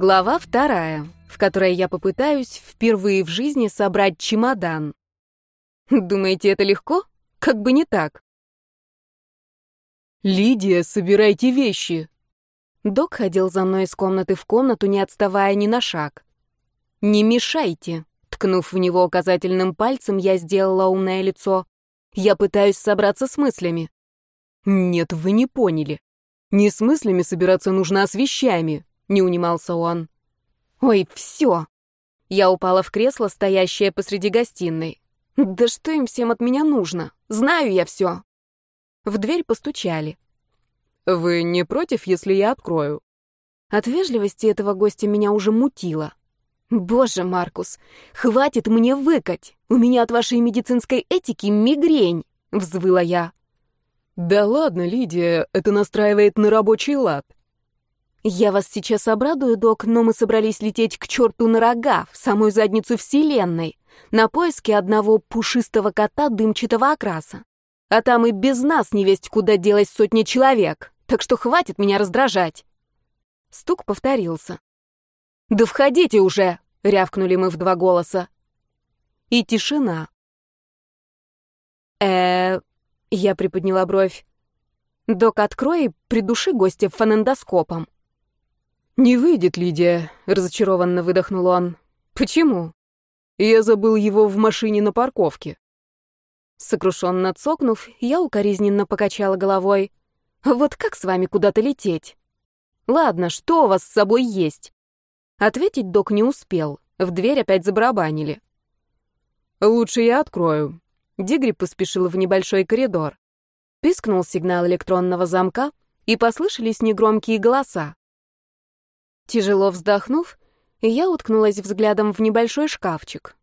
Глава вторая, в которой я попытаюсь впервые в жизни собрать чемодан. Думаете, это легко? Как бы не так. «Лидия, собирайте вещи!» Док ходил за мной из комнаты в комнату, не отставая ни на шаг. «Не мешайте!» Ткнув в него указательным пальцем, я сделала умное лицо. «Я пытаюсь собраться с мыслями». «Нет, вы не поняли. Не с мыслями собираться нужно, а с вещами не унимался он. «Ой, все!» Я упала в кресло, стоящее посреди гостиной. «Да что им всем от меня нужно? Знаю я все!» В дверь постучали. «Вы не против, если я открою?» От вежливости этого гостя меня уже мутило. «Боже, Маркус, хватит мне выкать! У меня от вашей медицинской этики мигрень!» — взвыла я. «Да ладно, Лидия, это настраивает на рабочий лад. «Я вас сейчас обрадую, док, но мы собрались лететь к черту на рога, в самую задницу Вселенной, на поиски одного пушистого кота дымчатого окраса. А там и без нас не весть куда делась сотни человек, так что хватит меня раздражать». Стук повторился. «Да входите уже!» — рявкнули мы в два голоса. И тишина. э Я приподняла бровь. «Док, открой и придуши гостя фонендоскопом». «Не выйдет, Лидия», — разочарованно выдохнул он. «Почему?» «Я забыл его в машине на парковке». Сокрушенно цокнув, я укоризненно покачала головой. «Вот как с вами куда-то лететь?» «Ладно, что у вас с собой есть?» Ответить док не успел. В дверь опять забарабанили. «Лучше я открою». Дигри поспешил в небольшой коридор. Пискнул сигнал электронного замка, и послышались негромкие голоса. Тяжело вздохнув, я уткнулась взглядом в небольшой шкафчик.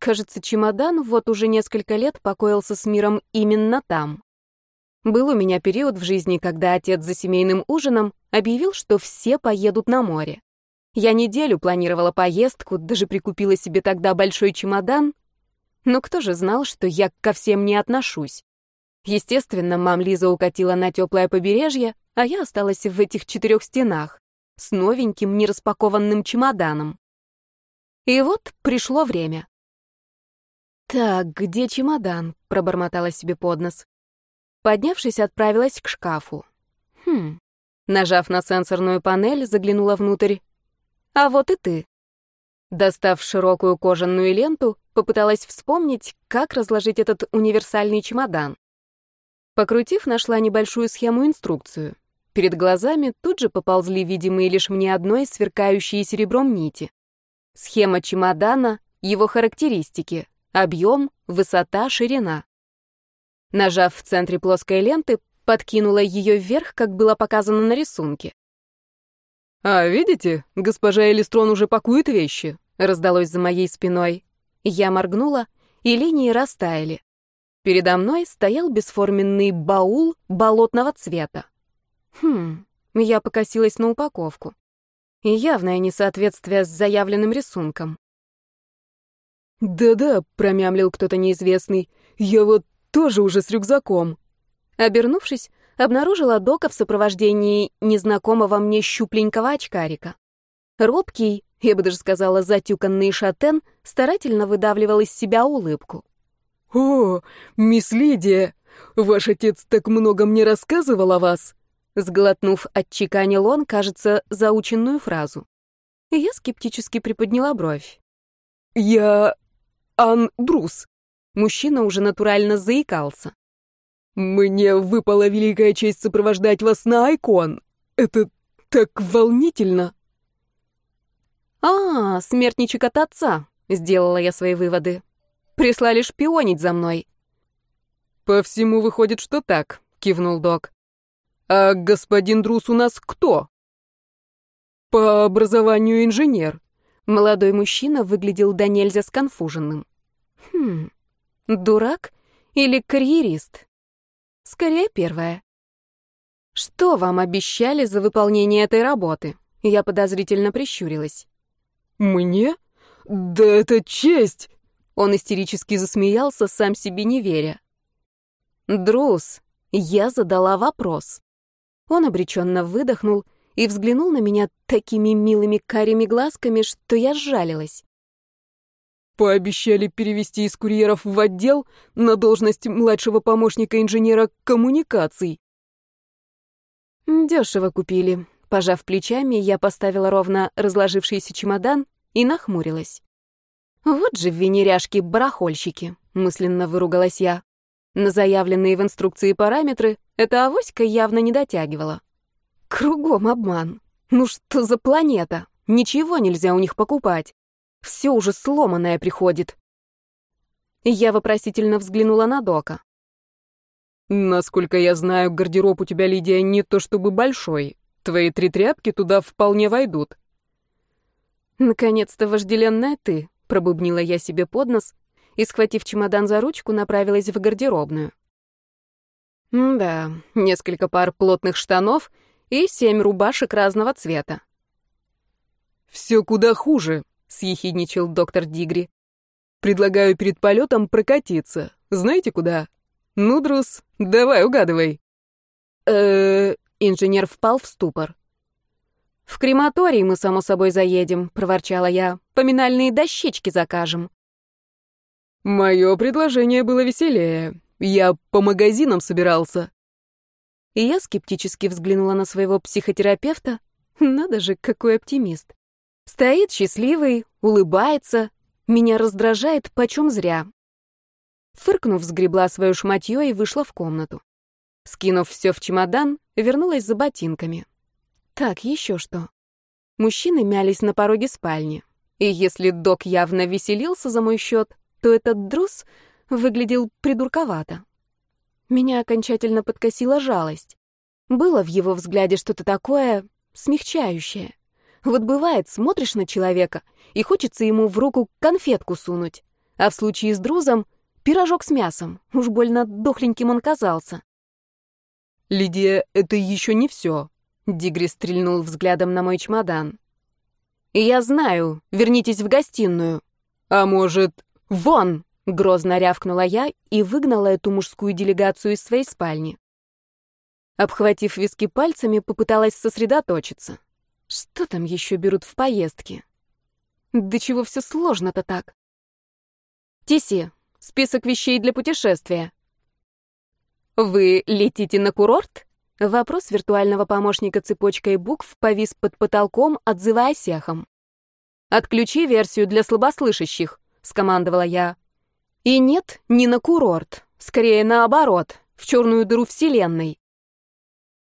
Кажется, чемодан вот уже несколько лет покоился с миром именно там. Был у меня период в жизни, когда отец за семейным ужином объявил, что все поедут на море. Я неделю планировала поездку, даже прикупила себе тогда большой чемодан. Но кто же знал, что я ко всем не отношусь? Естественно, мам Лиза укатила на теплое побережье, а я осталась в этих четырех стенах с новеньким нераспакованным чемоданом. И вот пришло время. «Так, где чемодан?» — пробормотала себе под нос. Поднявшись, отправилась к шкафу. Хм. Нажав на сенсорную панель, заглянула внутрь. А вот и ты. Достав широкую кожаную ленту, попыталась вспомнить, как разложить этот универсальный чемодан. Покрутив, нашла небольшую схему-инструкцию. Перед глазами тут же поползли видимые лишь мне одной сверкающие серебром нити. Схема чемодана, его характеристики, объем, высота, ширина. Нажав в центре плоской ленты, подкинула ее вверх, как было показано на рисунке. «А, видите, госпожа Элистрон уже пакует вещи», — раздалось за моей спиной. Я моргнула, и линии растаяли. Передо мной стоял бесформенный баул болотного цвета. Хм, я покосилась на упаковку. И явное несоответствие с заявленным рисунком. «Да-да», — промямлил кто-то неизвестный, — «я вот тоже уже с рюкзаком». Обернувшись, обнаружила Дока в сопровождении незнакомого мне щупленького очкарика. Робкий, я бы даже сказала, затюканный шатен старательно выдавливал из себя улыбку. «О, мисс Лидия, ваш отец так много мне рассказывал о вас!» Сглотнув, отчеканил он, кажется, заученную фразу. Я скептически приподняла бровь. «Я... Андрус». Мужчина уже натурально заикался. «Мне выпала великая честь сопровождать вас на Айкон. Это так волнительно». «А, смертничек от отца», — сделала я свои выводы. «Прислали шпионить за мной». «По всему выходит, что так», — кивнул док. «А господин Друс у нас кто?» «По образованию инженер». Молодой мужчина выглядел до нельзя сконфуженным. «Хм, дурак или карьерист?» «Скорее первое». «Что вам обещали за выполнение этой работы?» Я подозрительно прищурилась. «Мне? Да это честь!» Он истерически засмеялся, сам себе не веря. «Друз, я задала вопрос». Он обреченно выдохнул и взглянул на меня такими милыми карими глазками, что я сжалилась. Пообещали перевести из курьеров в отдел на должность младшего помощника инженера коммуникаций. Дешево купили. Пожав плечами, я поставила ровно разложившийся чемодан и нахмурилась. Вот же венеряшки-барахольщики, мысленно выругалась я. На заявленные в инструкции параметры эта авоська явно не дотягивала. Кругом обман. Ну что за планета? Ничего нельзя у них покупать. Все уже сломанное приходит. Я вопросительно взглянула на Дока. Насколько я знаю, гардероб у тебя, Лидия, не то чтобы большой. Твои три тряпки туда вполне войдут. Наконец-то вожделенная ты, пробубнила я себе под нос и, схватив чемодан за ручку, направилась в гардеробную. Да, несколько пар плотных штанов и семь рубашек разного цвета. «Все куда хуже», — съехидничал доктор Дигри. «Предлагаю перед полетом прокатиться. Знаете куда? Ну, Друз, давай угадывай». э Инженер впал в ступор. «В крематорий мы, само собой, заедем», — проворчала я. «Поминальные дощечки закажем». «Мое предложение было веселее. Я по магазинам собирался». И я скептически взглянула на своего психотерапевта. Надо же, какой оптимист. Стоит счастливый, улыбается. Меня раздражает почем зря. Фыркнув, сгребла свое шматье и вышла в комнату. Скинув все в чемодан, вернулась за ботинками. Так, еще что. Мужчины мялись на пороге спальни. И если док явно веселился за мой счет, то этот друз выглядел придурковато. Меня окончательно подкосила жалость. Было в его взгляде что-то такое смягчающее. Вот бывает, смотришь на человека, и хочется ему в руку конфетку сунуть. А в случае с друзом — пирожок с мясом. Уж больно дохленьким он казался. «Лидия, это еще не все», — Дигри стрельнул взглядом на мой чемодан. «И я знаю. Вернитесь в гостиную». «А может...» «Вон!» — грозно рявкнула я и выгнала эту мужскую делегацию из своей спальни. Обхватив виски пальцами, попыталась сосредоточиться. Что там еще берут в поездки? Да чего все сложно-то так? Тиси, список вещей для путешествия. Вы летите на курорт? Вопрос виртуального помощника цепочкой букв повис под потолком, отзываясь эхом. «Отключи версию для слабослышащих», — скомандовала я. «И нет, не на курорт. Скорее наоборот, в черную дыру Вселенной».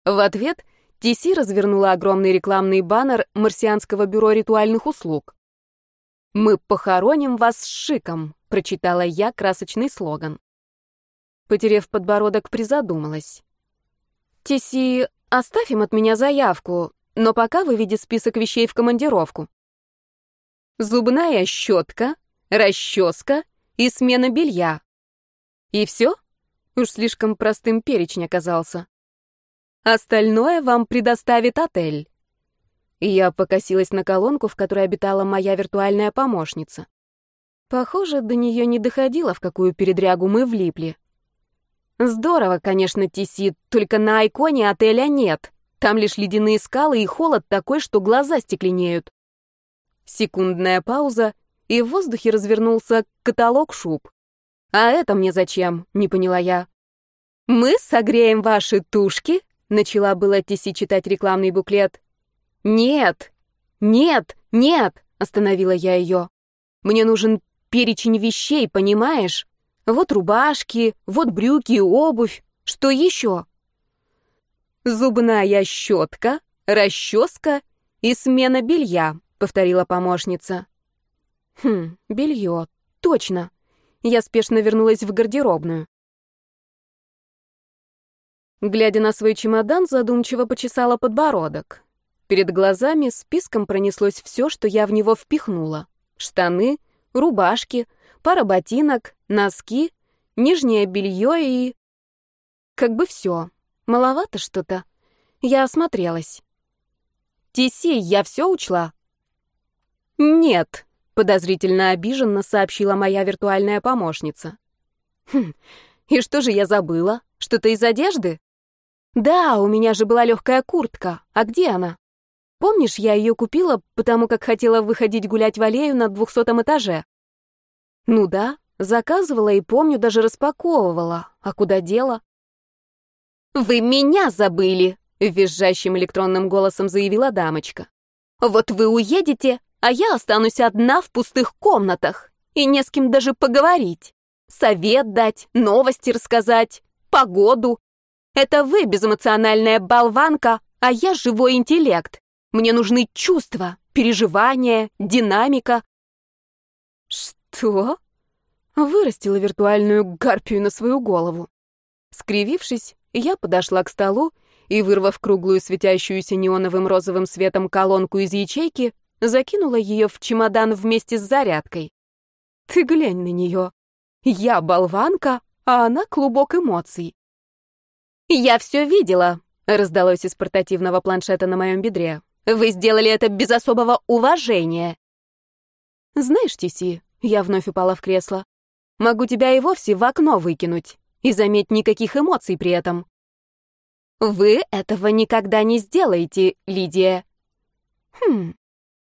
В ответ — Тиси развернула огромный рекламный баннер марсианского бюро ритуальных услуг. «Мы похороним вас с шиком», — прочитала я красочный слоган. Потерев подбородок, призадумалась. «Тиси, оставь им от меня заявку, но пока выведи список вещей в командировку. Зубная щетка, расческа и смена белья. И все? Уж слишком простым перечень оказался. Остальное вам предоставит отель. Я покосилась на колонку, в которой обитала моя виртуальная помощница. Похоже, до нее не доходило, в какую передрягу мы влипли. Здорово, конечно, Тиси, только на айконе отеля нет. Там лишь ледяные скалы и холод такой, что глаза стекленеют. Секундная пауза, и в воздухе развернулся каталог шуб. «А это мне зачем?» — не поняла я. «Мы согреем ваши тушки Начала было Тиси читать рекламный буклет. «Нет! Нет! Нет!» — остановила я ее. «Мне нужен перечень вещей, понимаешь? Вот рубашки, вот брюки, обувь. Что еще?» «Зубная щетка, расческа и смена белья», — повторила помощница. «Хм, белье, точно». Я спешно вернулась в гардеробную. Глядя на свой чемодан, задумчиво почесала подбородок. Перед глазами списком пронеслось все, что я в него впихнула. Штаны, рубашки, пара ботинок, носки, нижнее белье и... Как бы все. Маловато что-то. Я осмотрелась. «Тиси, я все учла?» «Нет», — подозрительно обиженно сообщила моя виртуальная помощница. «Хм, и что же я забыла? Что-то из одежды?» «Да, у меня же была легкая куртка. А где она?» Помнишь, я ее купила, потому как хотела выходить гулять в аллею на двухсотом этаже? Ну да, заказывала и, помню, даже распаковывала. А куда дело? «Вы меня забыли!» — визжащим электронным голосом заявила дамочка. «Вот вы уедете, а я останусь одна в пустых комнатах, и не с кем даже поговорить. Совет дать, новости рассказать, погоду. Это вы безэмоциональная болванка, а я живой интеллект. Мне нужны чувства, переживания, динамика. Что? Вырастила виртуальную гарпию на свою голову. Скривившись, я подошла к столу и, вырвав круглую светящуюся неоновым розовым светом колонку из ячейки, закинула ее в чемодан вместе с зарядкой. Ты глянь на нее. Я болванка, а она клубок эмоций. «Я все видела», — раздалось из портативного планшета на моем бедре. «Вы сделали это без особого уважения». «Знаешь, Тиси, я вновь упала в кресло, могу тебя и вовсе в окно выкинуть, и заметь никаких эмоций при этом». «Вы этого никогда не сделаете, Лидия». «Хм,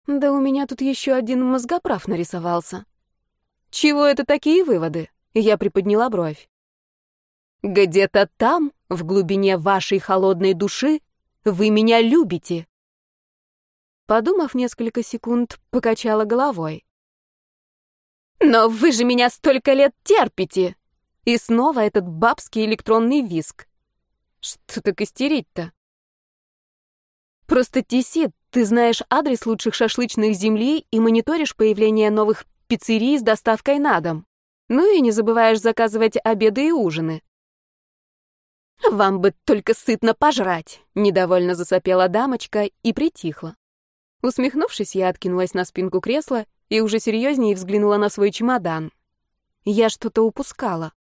да у меня тут еще один мозгоправ нарисовался». «Чего это такие выводы?» Я приподняла бровь. «Где-то там, в глубине вашей холодной души, вы меня любите». Подумав несколько секунд, покачала головой. «Но вы же меня столько лет терпите!» И снова этот бабский электронный виск. Что так истерить-то? Просто Тиси, ты знаешь адрес лучших шашлычных земли и мониторишь появление новых пиццерий с доставкой на дом. Ну и не забываешь заказывать обеды и ужины. «Вам бы только сытно пожрать», — недовольно засопела дамочка и притихла. Усмехнувшись, я откинулась на спинку кресла и уже серьезнее взглянула на свой чемодан. Я что-то упускала.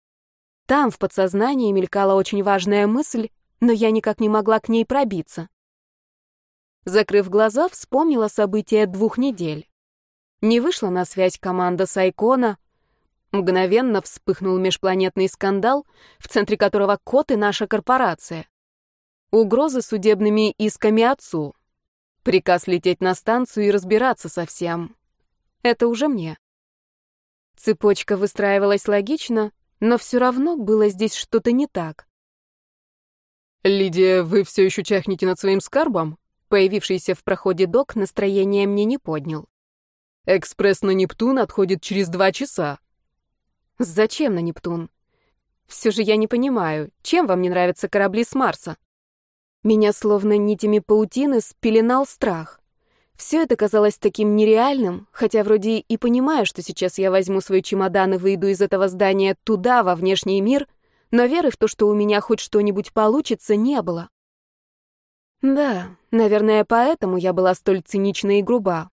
Там, в подсознании, мелькала очень важная мысль, но я никак не могла к ней пробиться. Закрыв глаза, вспомнила события двух недель. Не вышла на связь команда Сайкона. Мгновенно вспыхнул межпланетный скандал, в центре которого кот и наша корпорация. Угрозы судебными исками отцу. Приказ лететь на станцию и разбираться со всем. Это уже мне. Цепочка выстраивалась логично, но все равно было здесь что-то не так. «Лидия, вы все еще чахнете над своим скарбом?» Появившийся в проходе док настроение мне не поднял. Экспресс на Нептун отходит через два часа. Зачем на Нептун? Все же я не понимаю, чем вам не нравятся корабли с Марса? Меня словно нитями паутины спеленал страх. Все это казалось таким нереальным, хотя вроде и понимаю, что сейчас я возьму свой чемодан и выйду из этого здания туда, во внешний мир, но веры в то, что у меня хоть что-нибудь получится, не было. Да, наверное, поэтому я была столь цинична и груба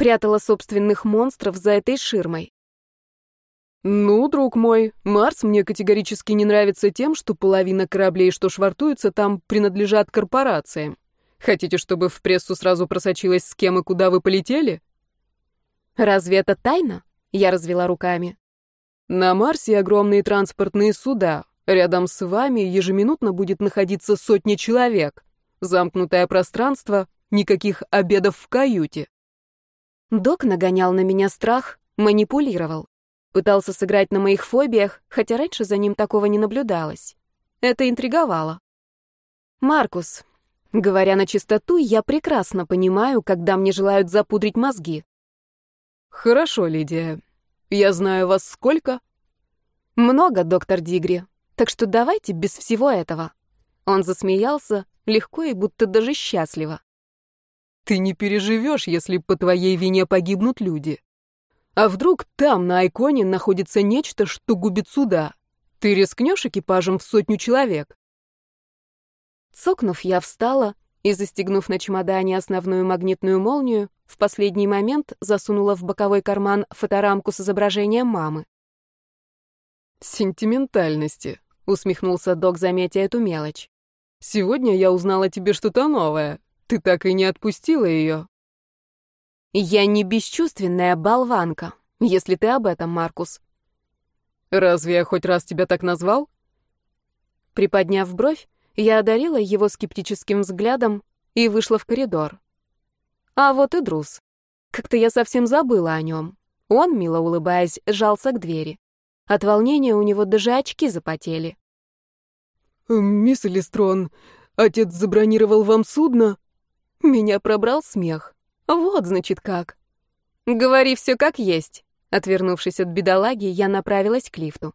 прятала собственных монстров за этой ширмой. «Ну, друг мой, Марс мне категорически не нравится тем, что половина кораблей, что швартуются там, принадлежат корпорациям. Хотите, чтобы в прессу сразу просочилось, с кем и куда вы полетели?» «Разве это тайна?» — я развела руками. «На Марсе огромные транспортные суда. Рядом с вами ежеминутно будет находиться сотни человек. Замкнутое пространство, никаких обедов в каюте. Док нагонял на меня страх, манипулировал. Пытался сыграть на моих фобиях, хотя раньше за ним такого не наблюдалось. Это интриговало. «Маркус, говоря на чистоту, я прекрасно понимаю, когда мне желают запудрить мозги». «Хорошо, Лидия. Я знаю вас сколько?» «Много, доктор Дигри. Так что давайте без всего этого». Он засмеялся, легко и будто даже счастливо. Ты не переживешь, если по твоей вине погибнут люди. А вдруг там, на Айконе, находится нечто, что губит суда? Ты рискнешь экипажем в сотню человек? Цокнув, я встала и, застегнув на чемодане основную магнитную молнию, в последний момент засунула в боковой карман фоторамку с изображением мамы. «Сентиментальности», — усмехнулся док, заметя эту мелочь. «Сегодня я узнала тебе что-то новое. Ты так и не отпустила ее. Я не бесчувственная болванка, если ты об этом, Маркус. Разве я хоть раз тебя так назвал? Приподняв бровь, я одарила его скептическим взглядом и вышла в коридор. А вот и Друз. Как-то я совсем забыла о нем. Он, мило улыбаясь, жался к двери. От волнения у него даже очки запотели. «Мисс Элистрон, отец забронировал вам судно?» Меня пробрал смех. Вот, значит, как. «Говори все как есть». Отвернувшись от бедолаги, я направилась к лифту.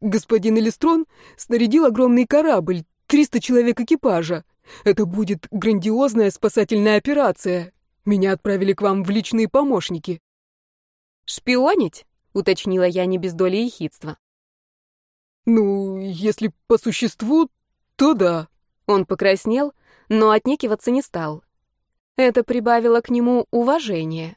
«Господин Элистрон снарядил огромный корабль, 300 человек экипажа. Это будет грандиозная спасательная операция. Меня отправили к вам в личные помощники». «Шпионить?» — уточнила я не без доли ехидства. «Ну, если по существу, то да». Он покраснел, но отнекиваться не стал. Это прибавило к нему уважение.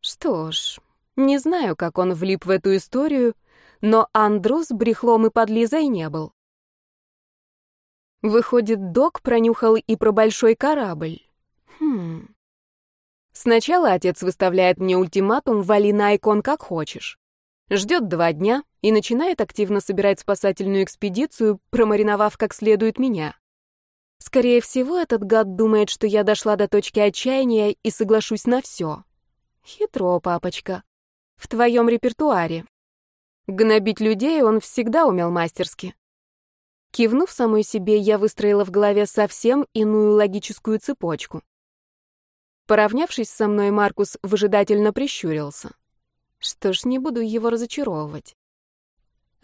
Что ж, не знаю, как он влип в эту историю, но Андрус брехлом и подлизой не был. Выходит, док пронюхал и про большой корабль. Хм. Сначала отец выставляет мне ультиматум «вали на икон как хочешь». Ждет два дня и начинает активно собирать спасательную экспедицию, промариновав как следует меня. Скорее всего, этот гад думает, что я дошла до точки отчаяния и соглашусь на все. Хитро, папочка. В твоем репертуаре. Гнобить людей он всегда умел мастерски. Кивнув самой себе, я выстроила в голове совсем иную логическую цепочку. Поравнявшись со мной, Маркус выжидательно прищурился. Что ж, не буду его разочаровывать.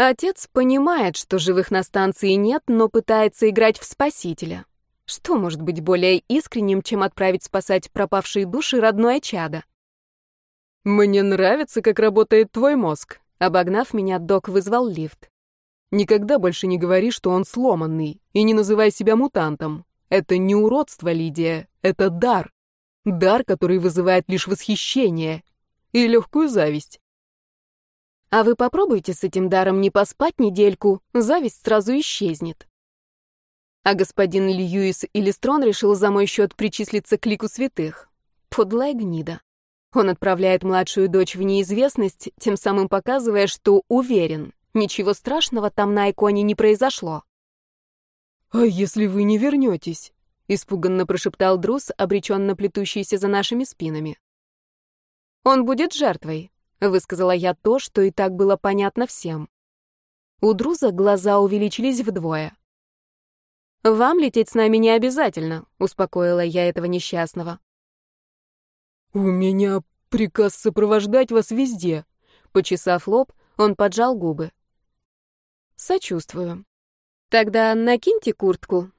Отец понимает, что живых на станции нет, но пытается играть в спасителя. Что может быть более искренним, чем отправить спасать пропавшие души родное чадо? «Мне нравится, как работает твой мозг», — обогнав меня, док вызвал лифт. «Никогда больше не говори, что он сломанный, и не называй себя мутантом. Это не уродство, Лидия, это дар. Дар, который вызывает лишь восхищение и легкую зависть». «А вы попробуйте с этим даром не поспать недельку, зависть сразу исчезнет». А господин Льюис Илистрон решил за мой счет причислиться к лику святых. Подлая гнида. Он отправляет младшую дочь в неизвестность, тем самым показывая, что уверен, ничего страшного там на иконе не произошло. «А если вы не вернетесь?» — испуганно прошептал Друз, обреченно плетущийся за нашими спинами. «Он будет жертвой», — высказала я то, что и так было понятно всем. У Друза глаза увеличились вдвое. «Вам лететь с нами не обязательно», — успокоила я этого несчастного. «У меня приказ сопровождать вас везде», — почесав лоб, он поджал губы. «Сочувствую. Тогда накиньте куртку.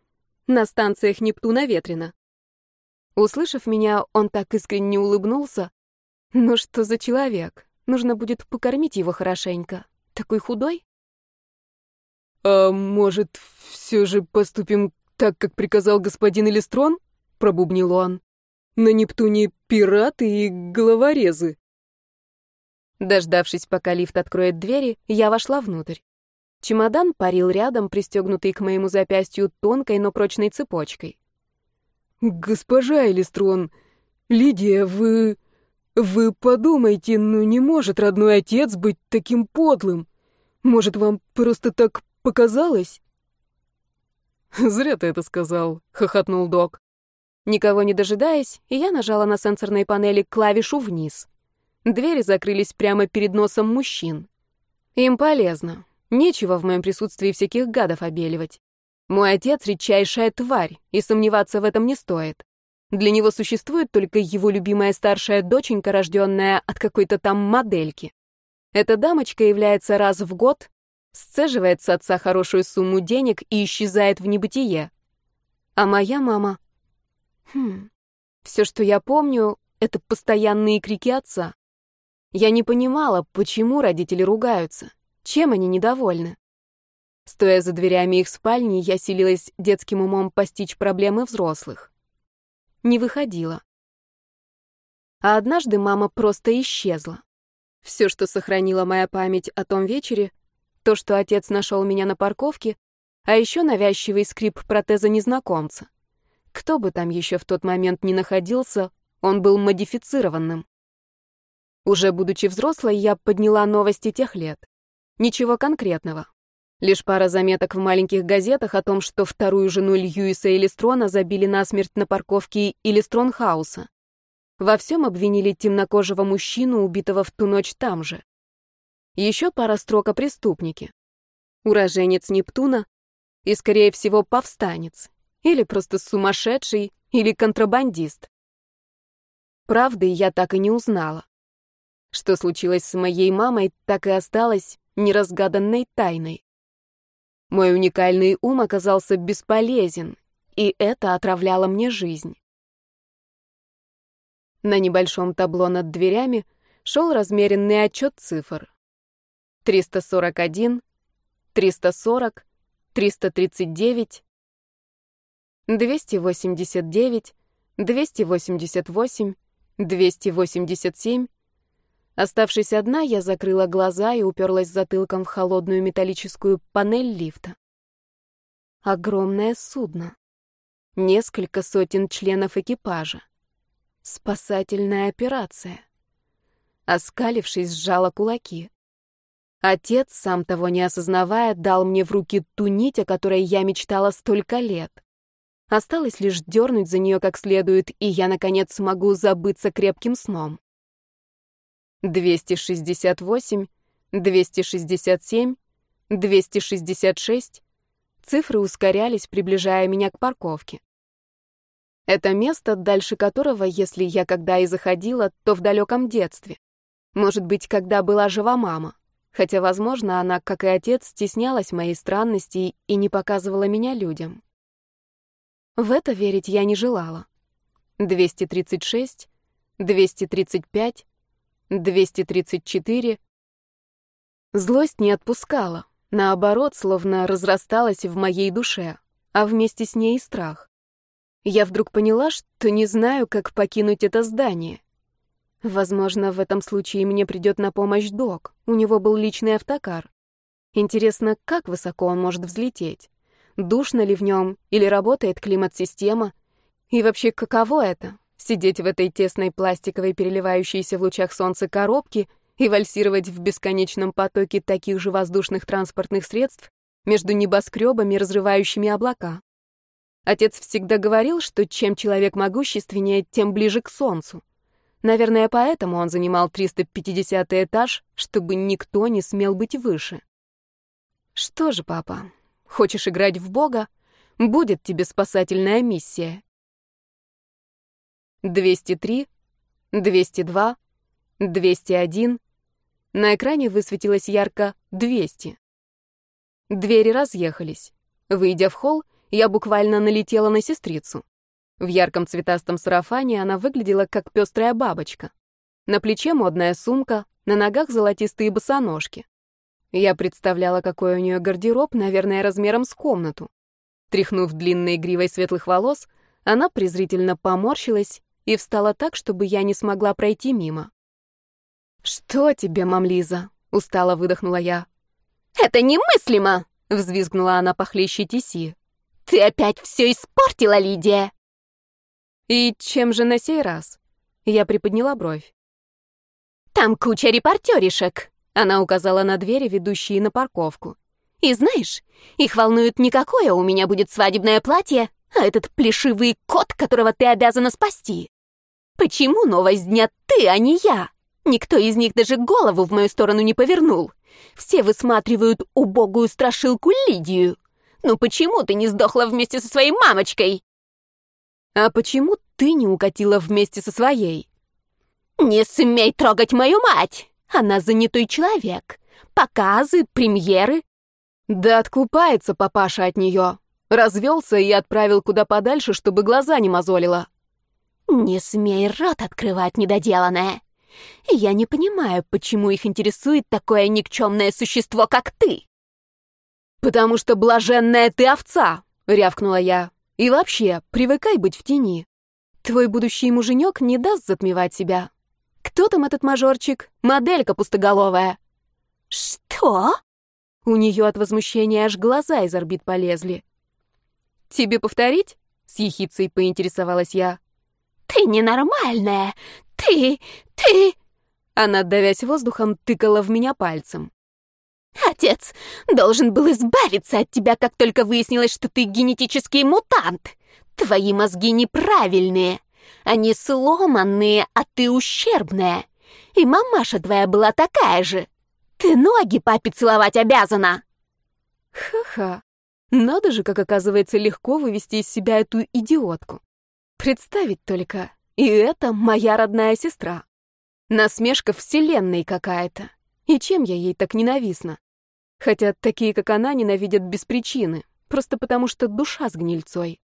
На станциях Нептуна ветрено». Услышав меня, он так искренне улыбнулся. «Ну что за человек? Нужно будет покормить его хорошенько. Такой худой?» «А может, все же поступим так, как приказал господин Элистрон?» — пробубнил он. На Нептуне пираты и головорезы. Дождавшись, пока лифт откроет двери, я вошла внутрь. Чемодан парил рядом, пристегнутый к моему запястью тонкой, но прочной цепочкой. «Госпожа Элистрон, Лидия, вы... Вы подумайте, ну не может родной отец быть таким подлым. Может, вам просто так показалось?» «Зря ты это сказал», — хохотнул док. Никого не дожидаясь, я нажала на сенсорной панели клавишу вниз. Двери закрылись прямо перед носом мужчин. Им полезно. Нечего в моем присутствии всяких гадов обеливать. Мой отец — редчайшая тварь, и сомневаться в этом не стоит. Для него существует только его любимая старшая доченька, рожденная от какой-то там модельки. Эта дамочка является раз в год, сцеживает с отца хорошую сумму денег и исчезает в небытие. А моя мама Хм. Все, что я помню, это постоянные крики отца. Я не понимала, почему родители ругаются, чем они недовольны. Стоя за дверями их спальни, я силилась детским умом постичь проблемы взрослых. Не выходила. А однажды мама просто исчезла. Все, что сохранила моя память о том вечере, то, что отец нашел меня на парковке, а еще навязчивый скрип протеза незнакомца. Кто бы там еще в тот момент не находился, он был модифицированным. Уже будучи взрослой, я подняла новости тех лет. Ничего конкретного. Лишь пара заметок в маленьких газетах о том, что вторую жену Льюиса Элистрона забили насмерть на парковке Элистронхауса. Во всем обвинили темнокожего мужчину, убитого в ту ночь там же. Еще пара строк о преступнике. Уроженец Нептуна и, скорее всего, повстанец. Или просто сумасшедший, или контрабандист. Правды я так и не узнала. Что случилось с моей мамой, так и осталось неразгаданной тайной. Мой уникальный ум оказался бесполезен, и это отравляло мне жизнь. На небольшом табло над дверями шел размеренный отчет цифр. 341, 340, 339, 289, 288, 287. Оставшись одна, я закрыла глаза и уперлась затылком в холодную металлическую панель лифта. Огромное судно. Несколько сотен членов экипажа. Спасательная операция. Оскалившись, сжала кулаки. Отец, сам того не осознавая, дал мне в руки ту нить, о которой я мечтала столько лет. Осталось лишь дернуть за нее как следует, и я, наконец, смогу забыться крепким сном. 268, 267, 266. Цифры ускорялись, приближая меня к парковке. Это место, дальше которого, если я когда и заходила, то в далеком детстве. Может быть, когда была жива мама. Хотя, возможно, она, как и отец, стеснялась моей странности и не показывала меня людям. В это верить я не желала. 236, 235, 234. Злость не отпускала, наоборот, словно разрасталась в моей душе, а вместе с ней и страх. Я вдруг поняла, что не знаю, как покинуть это здание. Возможно, в этом случае мне придет на помощь док. У него был личный автокар. Интересно, как высоко он может взлететь? Душно ли в нем? Или работает климат-система? И вообще, каково это сидеть в этой тесной пластиковой, переливающейся в лучах солнца коробке и вальсировать в бесконечном потоке таких же воздушных транспортных средств между небоскребами, разрывающими облака. Отец всегда говорил, что чем человек могущественнее, тем ближе к солнцу. Наверное, поэтому он занимал 350 этаж, чтобы никто не смел быть выше. Что же, папа, хочешь играть в Бога? Будет тебе спасательная миссия. 203, 202, 201. На экране высветилось ярко 200. Двери разъехались. Выйдя в холл, я буквально налетела на сестрицу. В ярком цветастом сарафане она выглядела как пестрая бабочка. На плече модная сумка, на ногах золотистые босоножки. Я представляла, какой у нее гардероб, наверное, размером с комнату. Тряхнув длинной гривой светлых волос, она презрительно поморщилась и встала так, чтобы я не смогла пройти мимо. «Что тебе, мамлиза?» — устало выдохнула я. «Это немыслимо!» — взвизгнула она похлеще Тиси. «Ты опять все испортила, Лидия!» «И чем же на сей раз?» Я приподняла бровь. «Там куча репортеришек!» Она указала на двери, ведущие на парковку. «И знаешь, их волнует не какое у меня будет свадебное платье, а этот плешивый кот, которого ты обязана спасти. Почему новость дня ты, а не я? Никто из них даже голову в мою сторону не повернул. Все высматривают убогую страшилку Лидию. Ну почему ты не сдохла вместе со своей мамочкой? А почему ты не укатила вместе со своей? Не смей трогать мою мать! Она занятой человек. Показы, премьеры. Да откупается папаша от нее. Развелся и отправил куда подальше, чтобы глаза не мозолила. «Не смей рот открывать, недоделанное. Я не понимаю, почему их интересует такое никчемное существо, как ты». «Потому что блаженная ты овца!» — рявкнула я. «И вообще, привыкай быть в тени. Твой будущий муженек не даст затмевать себя. Кто там этот мажорчик? Моделька пустоголовая». «Что?» У нее от возмущения аж глаза из орбит полезли. «Тебе повторить?» — с ехицей поинтересовалась я. «Ты ненормальная! Ты... ты...» Она, давясь воздухом, тыкала в меня пальцем. Отец должен был избавиться от тебя, как только выяснилось, что ты генетический мутант. Твои мозги неправильные. Они сломанные, а ты ущербная. И мамаша твоя была такая же. Ты ноги папе целовать обязана. Ха-ха. Надо же, как оказывается легко вывести из себя эту идиотку. Представить только. И это моя родная сестра. Насмешка вселенной какая-то. И чем я ей так ненавистна? Хотя такие, как она, ненавидят без причины, просто потому что душа с гнильцой.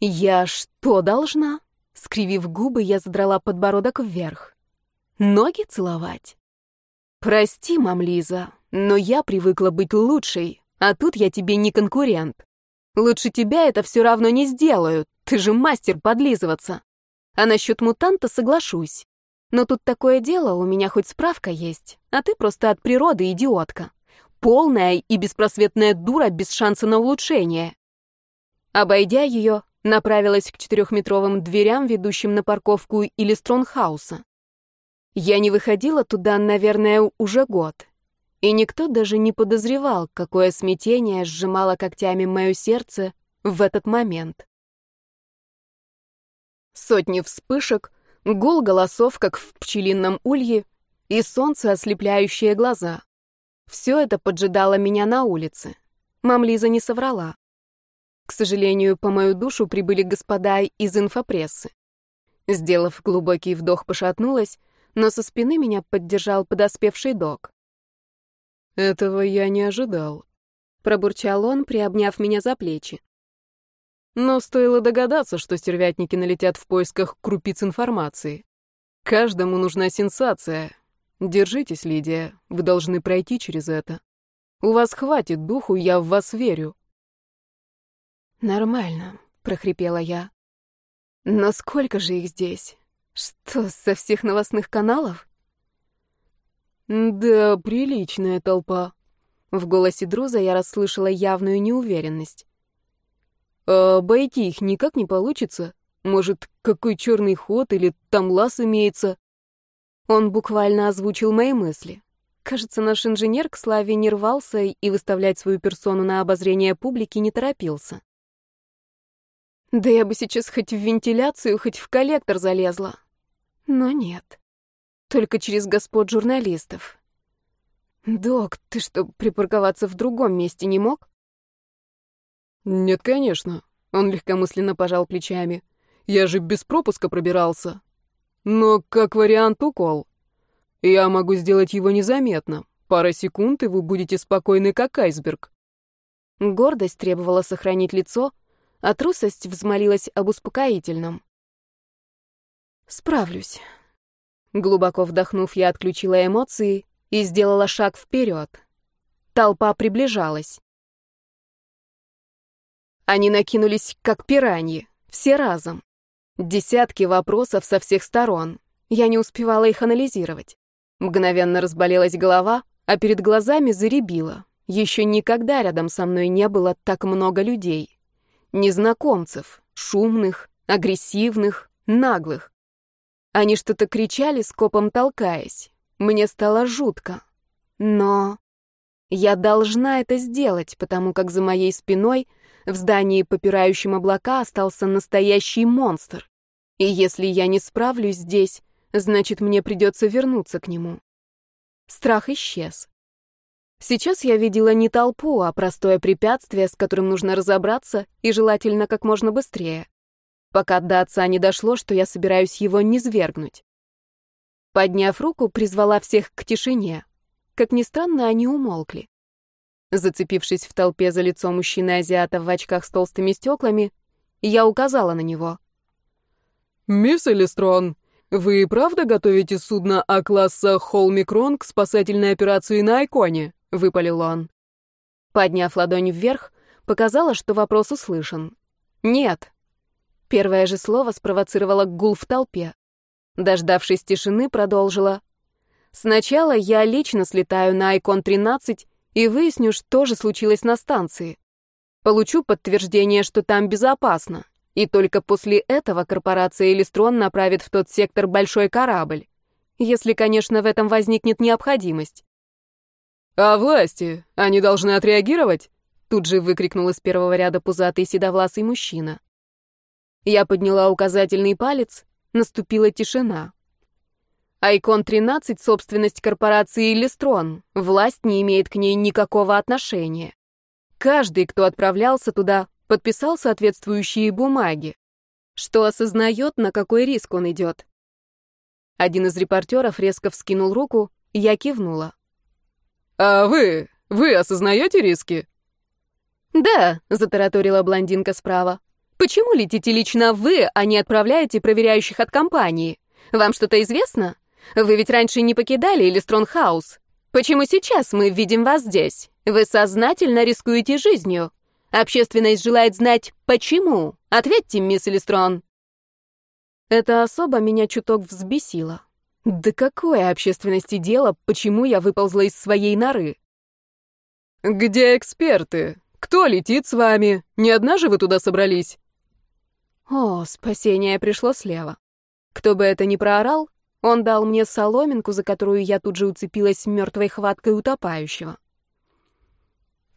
«Я что должна?» Скривив губы, я задрала подбородок вверх. «Ноги целовать?» «Прости, мам Лиза, но я привыкла быть лучшей, а тут я тебе не конкурент. Лучше тебя это все равно не сделаю, ты же мастер подлизываться. А насчет мутанта соглашусь. Но тут такое дело, у меня хоть справка есть, а ты просто от природы идиотка. Полная и беспросветная дура без шанса на улучшение. Обойдя ее, направилась к четырехметровым дверям, ведущим на парковку или Стронхауса. Я не выходила туда, наверное, уже год. И никто даже не подозревал, какое смятение сжимало когтями мое сердце в этот момент. Сотни вспышек, гул голосов, как в пчелином улье, и солнце, ослепляющее глаза. Все это поджидало меня на улице. Мам Лиза не соврала. К сожалению, по мою душу прибыли господа из инфопрессы. Сделав глубокий вдох, пошатнулась, но со спины меня поддержал подоспевший док. «Этого я не ожидал», — пробурчал он, приобняв меня за плечи. Но стоило догадаться, что стервятники налетят в поисках крупиц информации. Каждому нужна сенсация. Держитесь, Лидия, вы должны пройти через это. У вас хватит духу, я в вас верю. «Нормально», — прохрипела я. «Но сколько же их здесь? Что, со всех новостных каналов?» «Да, приличная толпа». В голосе Друза я расслышала явную неуверенность. «А обойти их никак не получится? Может, какой черный ход или там лаз имеется?» Он буквально озвучил мои мысли. Кажется, наш инженер к славе не рвался и выставлять свою персону на обозрение публики не торопился. Да я бы сейчас хоть в вентиляцию, хоть в коллектор залезла. Но нет. Только через господ журналистов. Док, ты что, припарковаться в другом месте не мог? Нет, конечно. Он легкомысленно пожал плечами. Я же без пропуска пробирался. Но как вариант укол. Я могу сделать его незаметно. Пара секунд, и вы будете спокойны, как айсберг. Гордость требовала сохранить лицо, а трусость взмолилась об успокоительном. «Справлюсь». Глубоко вдохнув, я отключила эмоции и сделала шаг вперед. Толпа приближалась. Они накинулись, как пираньи, все разом. Десятки вопросов со всех сторон. Я не успевала их анализировать. Мгновенно разболелась голова, а перед глазами заребило. Еще никогда рядом со мной не было так много людей. Незнакомцев, шумных, агрессивных, наглых. Они что-то кричали, скопом толкаясь. Мне стало жутко. Но я должна это сделать, потому как за моей спиной в здании, попирающем облака, остался настоящий монстр. И если я не справлюсь здесь, значит, мне придется вернуться к нему. Страх исчез. Сейчас я видела не толпу, а простое препятствие, с которым нужно разобраться, и желательно как можно быстрее. Пока до отца не дошло, что я собираюсь его низвергнуть. Подняв руку, призвала всех к тишине. Как ни странно, они умолкли. Зацепившись в толпе за лицо мужчины-азиата в очках с толстыми стеклами, я указала на него. «Мисс Элистрон, вы правда готовите судно А-класса Холмикрон к спасательной операции на Айконе?» — выпалил он. Подняв ладонь вверх, показала, что вопрос услышан. «Нет». Первое же слово спровоцировало гул в толпе. Дождавшись тишины, продолжила. «Сначала я лично слетаю на Айкон-13 и выясню, что же случилось на станции. Получу подтверждение, что там безопасно, и только после этого корпорация Элистрон направит в тот сектор большой корабль. Если, конечно, в этом возникнет необходимость. А власти, они должны отреагировать? Тут же выкрикнул из первого ряда пузатый седовласый мужчина. Я подняла указательный палец, наступила тишина. Айкон-13 — собственность корпорации Листрон. Власть не имеет к ней никакого отношения. Каждый, кто отправлялся туда, подписал соответствующие бумаги, что осознает, на какой риск он идет. Один из репортеров резко вскинул руку, я кивнула. «А вы, вы осознаете риски?» «Да», — затараторила блондинка справа. «Почему летите лично вы, а не отправляете проверяющих от компании? Вам что-то известно? Вы ведь раньше не покидали Элистронхаус. Почему сейчас мы видим вас здесь? Вы сознательно рискуете жизнью. Общественность желает знать, почему. Ответьте, мисс Элистрон». Это особо меня чуток взбесило. Да какое общественности дело, почему я выползла из своей норы? «Где эксперты? Кто летит с вами? Не одна же вы туда собрались?» О, спасение пришло слева. Кто бы это ни проорал, он дал мне соломинку, за которую я тут же уцепилась мертвой хваткой утопающего.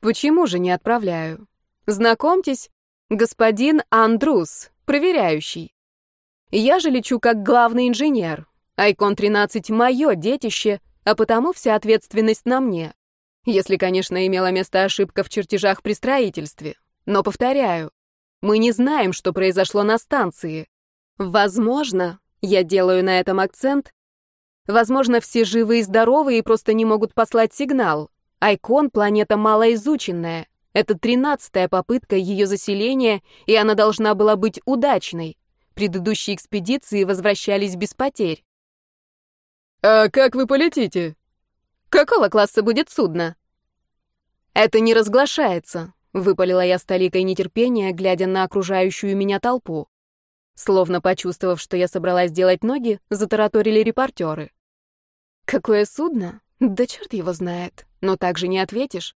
Почему же не отправляю? Знакомьтесь, господин Андрус, проверяющий. Я же лечу как главный инженер. Айкон-13 — мое детище, а потому вся ответственность на мне. Если, конечно, имела место ошибка в чертежах при строительстве. Но, повторяю, мы не знаем, что произошло на станции. Возможно, я делаю на этом акцент. Возможно, все живы и здоровы и просто не могут послать сигнал. Айкон — планета малоизученная. Это тринадцатая попытка ее заселения, и она должна была быть удачной. Предыдущие экспедиции возвращались без потерь. «А как вы полетите?» «Какого класса будет судно?» «Это не разглашается», — выпалила я с толикой нетерпения, глядя на окружающую меня толпу. Словно почувствовав, что я собралась делать ноги, затараторили репортеры. «Какое судно? Да черт его знает, но так же не ответишь».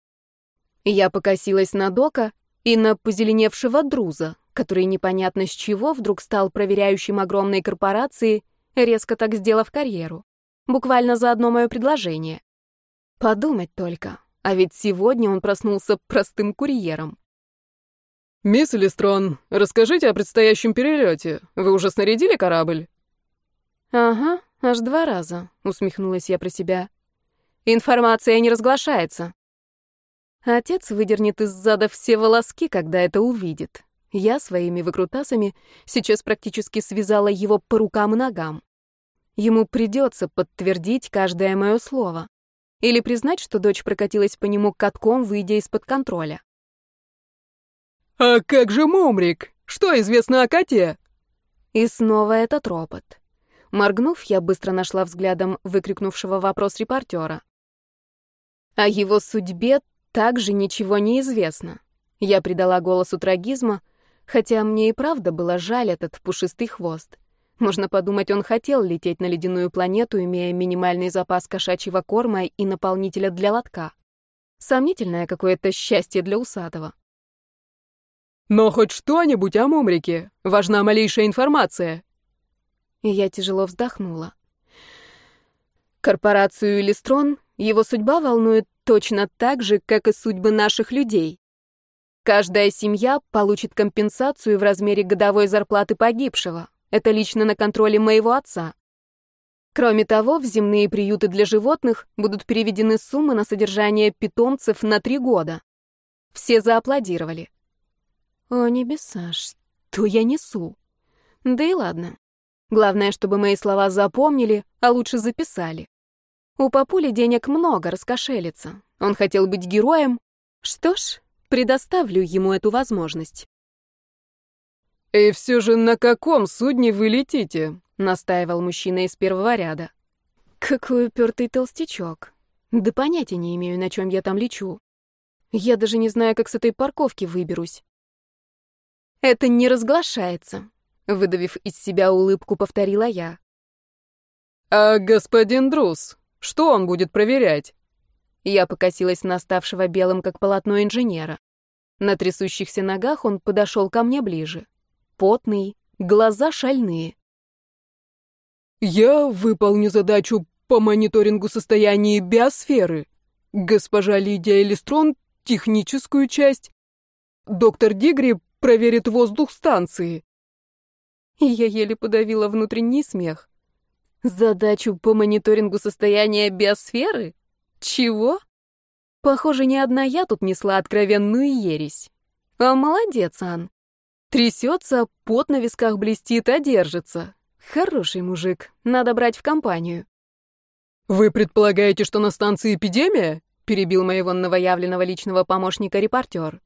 Я покосилась на Дока и на позеленевшего Друза, который непонятно с чего вдруг стал проверяющим огромной корпорации, резко так сделав карьеру. Буквально за одно мое предложение. Подумать только, а ведь сегодня он проснулся простым курьером. «Мисс Листрон, расскажите о предстоящем перелете. Вы уже снарядили корабль?» «Ага, аж два раза», — усмехнулась я про себя. «Информация не разглашается». Отец выдернет из зада все волоски, когда это увидит. Я своими выкрутасами сейчас практически связала его по рукам и ногам. Ему придется подтвердить каждое мое слово. Или признать, что дочь прокатилась по нему катком, выйдя из-под контроля. «А как же Мумрик? Что известно о коте?» И снова этот ропот. Моргнув, я быстро нашла взглядом выкрикнувшего вопрос репортера. О его судьбе также ничего не известно. Я придала голосу трагизма, хотя мне и правда было жаль этот пушистый хвост. Можно подумать, он хотел лететь на ледяную планету, имея минимальный запас кошачьего корма и наполнителя для лотка. Сомнительное какое-то счастье для усатого. Но хоть что-нибудь о Мумрике. Важна малейшая информация. И я тяжело вздохнула. Корпорацию Элистрон его судьба волнует точно так же, как и судьбы наших людей. Каждая семья получит компенсацию в размере годовой зарплаты погибшего. Это лично на контроле моего отца. Кроме того, в земные приюты для животных будут переведены суммы на содержание питомцев на три года. Все зааплодировали. О, небеса, что я несу? Да и ладно. Главное, чтобы мои слова запомнили, а лучше записали. У папули денег много, раскошелится. Он хотел быть героем. Что ж, предоставлю ему эту возможность. «И все же на каком судне вы летите?» — настаивал мужчина из первого ряда. «Какой упертый толстячок. Да понятия не имею, на чем я там лечу. Я даже не знаю, как с этой парковки выберусь. Это не разглашается, выдавив из себя улыбку, повторила я. А господин Друз, что он будет проверять? Я покосилась на ставшего белым как полотно инженера. На трясущихся ногах он подошел ко мне ближе. Потный, глаза шальные. Я выполню задачу по мониторингу состояния биосферы. Госпожа Лидия Элистрон — техническую часть. Доктор Дигри проверит воздух станции. Я еле подавила внутренний смех. Задачу по мониторингу состояния биосферы? Чего? Похоже, не одна я тут несла откровенную ересь. А молодец, Ан. Трясется, пот на висках блестит, а держится. Хороший мужик, надо брать в компанию. «Вы предполагаете, что на станции эпидемия?» — перебил моего новоявленного личного помощника репортер.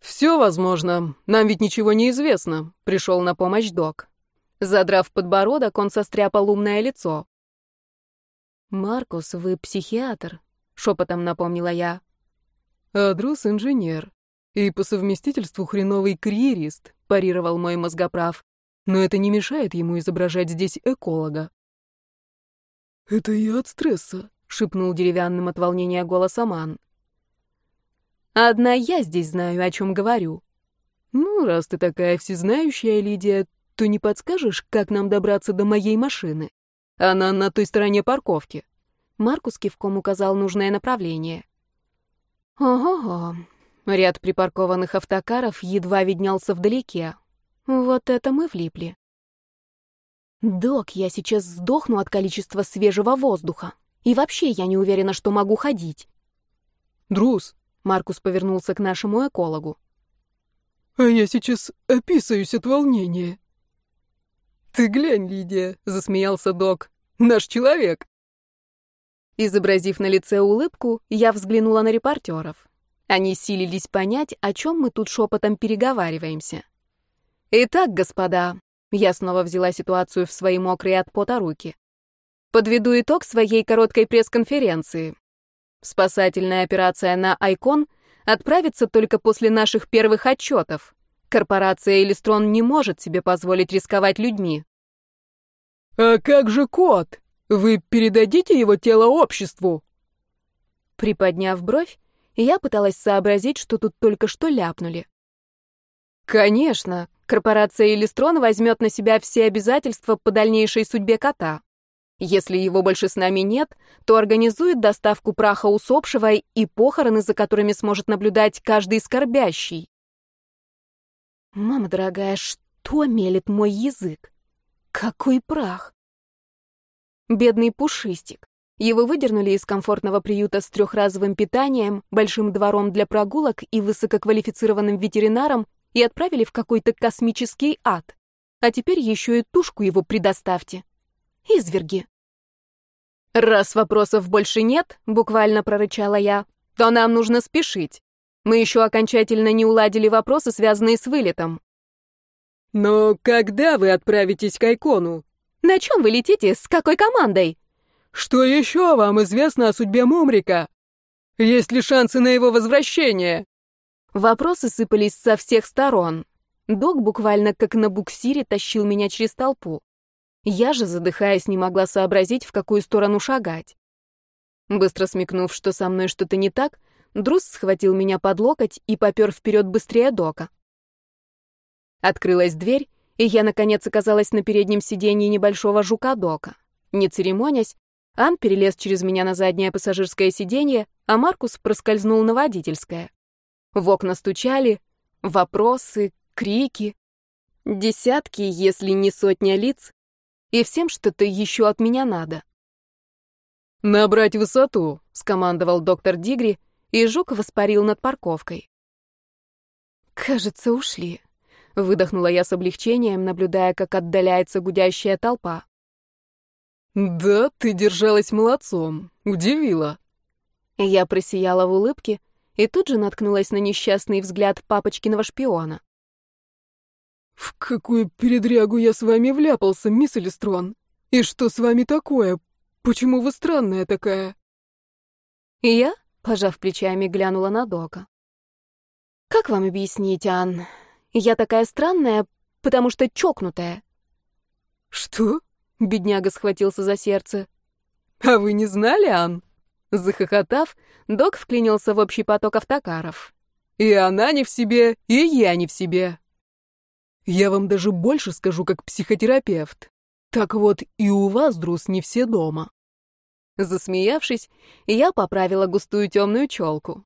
«Все возможно. Нам ведь ничего не известно», — пришел на помощь док. Задрав подбородок, он состряпал умное лицо. «Маркус, вы психиатр», — шепотом напомнила я. «Адрус — инженер. И по совместительству хреновый карьерист», — парировал мой мозгоправ. «Но это не мешает ему изображать здесь эколога». «Это я от стресса», — шепнул деревянным от волнения голос Аман. «Одна я здесь знаю, о чем говорю». «Ну, раз ты такая всезнающая, Лидия, то не подскажешь, как нам добраться до моей машины? Она на той стороне парковки». Маркус кивком указал нужное направление. «Ого-го!» Ряд припаркованных автокаров едва виднелся вдалеке. Вот это мы влипли. «Док, я сейчас сдохну от количества свежего воздуха. И вообще я не уверена, что могу ходить». «Друз», — Маркус повернулся к нашему экологу. «А я сейчас описаюсь от волнения». «Ты глянь, Лидия», — засмеялся док. «Наш человек». Изобразив на лице улыбку, я взглянула на репортеров. Они силились понять, о чем мы тут шепотом переговариваемся. «Итак, господа, я снова взяла ситуацию в свои мокрые от пота руки. Подведу итог своей короткой пресс-конференции. Спасательная операция на Айкон отправится только после наших первых отчетов. Корпорация Элистрон не может себе позволить рисковать людьми. «А как же кот? Вы передадите его тело обществу?» Приподняв бровь, я пыталась сообразить, что тут только что ляпнули. Конечно, корпорация Элистрон возьмет на себя все обязательства по дальнейшей судьбе кота. Если его больше с нами нет, то организует доставку праха усопшего и похороны, за которыми сможет наблюдать каждый скорбящий. Мама дорогая, что мелет мой язык? Какой прах! Бедный пушистик. Его выдернули из комфортного приюта с трехразовым питанием, большим двором для прогулок и высококвалифицированным ветеринаром и отправили в какой-то космический ад. А теперь еще и тушку его предоставьте. Изверги. «Раз вопросов больше нет», — буквально прорычала я, — «то нам нужно спешить. Мы еще окончательно не уладили вопросы, связанные с вылетом». «Но когда вы отправитесь к Айкону?» «На чем вы летите? С какой командой?» «Что еще вам известно о судьбе Мумрика? Есть ли шансы на его возвращение?» Вопросы сыпались со всех сторон. Док буквально как на буксире тащил меня через толпу. Я же, задыхаясь, не могла сообразить, в какую сторону шагать. Быстро смекнув, что со мной что-то не так, Друз схватил меня под локоть и попер вперед быстрее Дока. Открылась дверь, и я, наконец, оказалась на переднем сиденье небольшого жука Дока. Не церемонясь, Ан перелез через меня на заднее пассажирское сиденье, а Маркус проскользнул на водительское. В окна стучали, вопросы, крики. Десятки, если не сотня лиц, и всем что-то еще от меня надо. «Набрать высоту», — скомандовал доктор Дигри, и жук воспарил над парковкой. «Кажется, ушли», — выдохнула я с облегчением, наблюдая, как отдаляется гудящая толпа. «Да, ты держалась молодцом. Удивила». Я просияла в улыбке и тут же наткнулась на несчастный взгляд папочкиного шпиона. «В какую передрягу я с вами вляпался, мисс Элистрон? И что с вами такое? Почему вы странная такая?» И я, пожав плечами, глянула на Дока. «Как вам объяснить, Ан? Я такая странная, потому что чокнутая». «Что?» — бедняга схватился за сердце. «А вы не знали, Ан?» Захохотав, док вклинился в общий поток автокаров. «И она не в себе, и я не в себе. Я вам даже больше скажу, как психотерапевт. Так вот, и у вас, друз, не все дома. Засмеявшись, я поправила густую темную челку.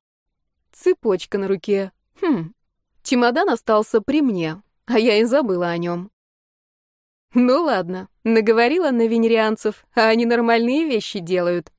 Цепочка на руке. Хм, чемодан остался при мне, а я и забыла о нем. Ну ладно, наговорила на венерианцев, а они нормальные вещи делают.